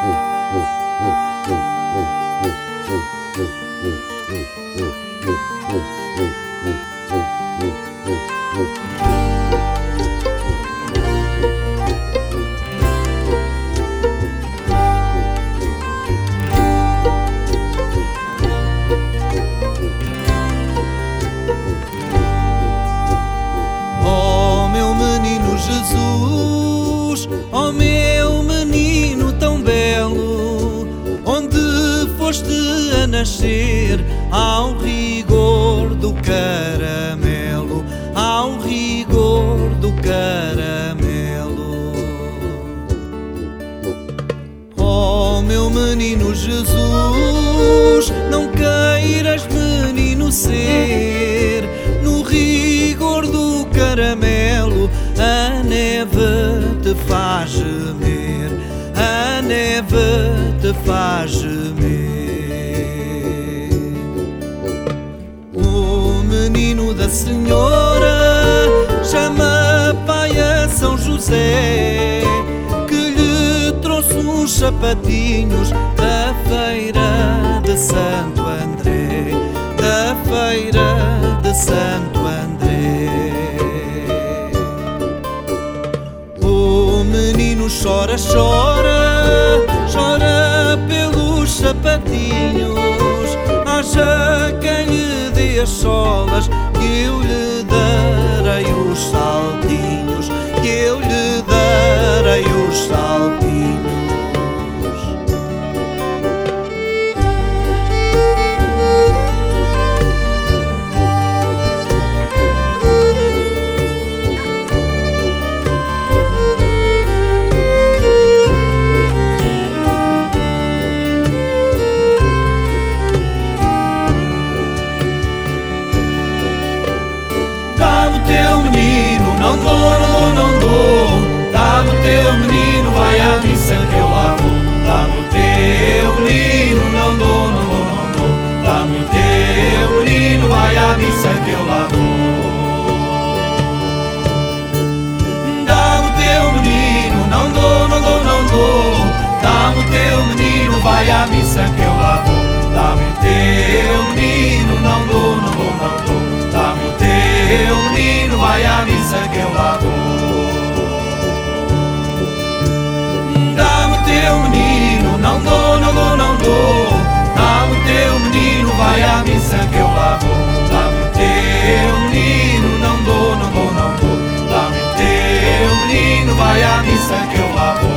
嗯嗯嗯 nascer ao rigor do caramelo, ao rigor do caramelo. Oh, meu menino Jesus, não queiras, menino, ser no rigor do caramelo. A neve te faz gemer, a neve te faz gemer. Menino da senhora chama pai a São José que lhe trouxe uns sapatinhos da feira de Santo André, da feira de Santo André. O menino chora, chora, chora pelos sapatinhos, haja quem lhe as solas que todos Não dou, não não dou Dá-me o teu menino, vai à missa que eu lá vou. Dá-me o teu menino, não dou, não dou, não dou Dá-me o teu menino, vai à missa que eu lá vou. Dá-me o teu menino, não dou, não dou, não dou Dá-me o teu menino, vai à missa que eu menino, vai à missa que eu lá